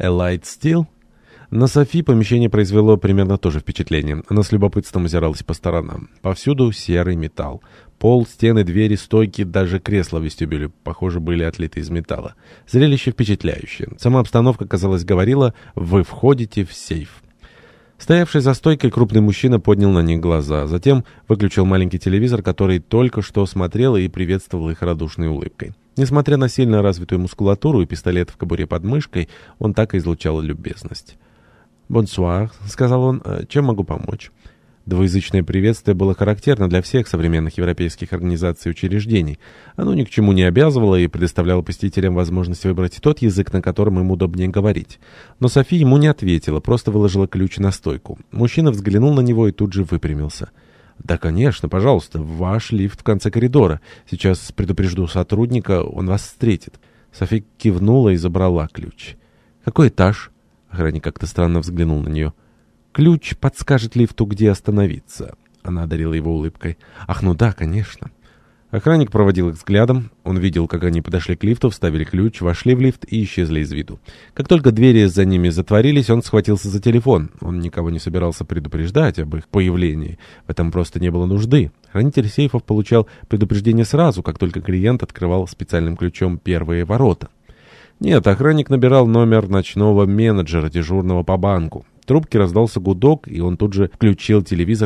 Light still? На Софи помещение произвело примерно то же впечатление. Она с любопытством озиралась по сторонам. Повсюду серый металл. Пол, стены, двери, стойки, даже кресла в вестибюле, похоже, были отлиты из металла. Зрелище впечатляющее. Сама обстановка, казалось, говорила «Вы входите в сейф». Стоявший за стойкой крупный мужчина поднял на них глаза. Затем выключил маленький телевизор, который только что смотрел и приветствовал их радушной улыбкой. Несмотря на сильно развитую мускулатуру и пистолет в кобуре под мышкой, он так и излучал любезность. «Бонсуар», — сказал он, «Э, — «чем могу помочь?» Двуязычное приветствие было характерно для всех современных европейских организаций и учреждений. Оно ни к чему не обязывало и предоставляло посетителям возможность выбрать тот язык, на котором им удобнее говорить. Но София ему не ответила, просто выложила ключ на стойку. Мужчина взглянул на него и тут же выпрямился. «Да, конечно, пожалуйста, ваш лифт в конце коридора. Сейчас предупрежду сотрудника, он вас встретит». София кивнула и забрала ключ. «Какой этаж?» Охранник как-то странно взглянул на нее. «Ключ подскажет лифту, где остановиться». Она одарила его улыбкой. «Ах, ну да, конечно». Охранник проводил их взглядом. Он видел, как они подошли к лифту, вставили ключ, вошли в лифт и исчезли из виду. Как только двери за ними затворились, он схватился за телефон. Он никого не собирался предупреждать об их появлении. В этом просто не было нужды. Хранитель сейфов получал предупреждение сразу, как только клиент открывал специальным ключом первые ворота. Нет, охранник набирал номер ночного менеджера, дежурного по банку. В трубке раздался гудок, и он тут же включил телевизор,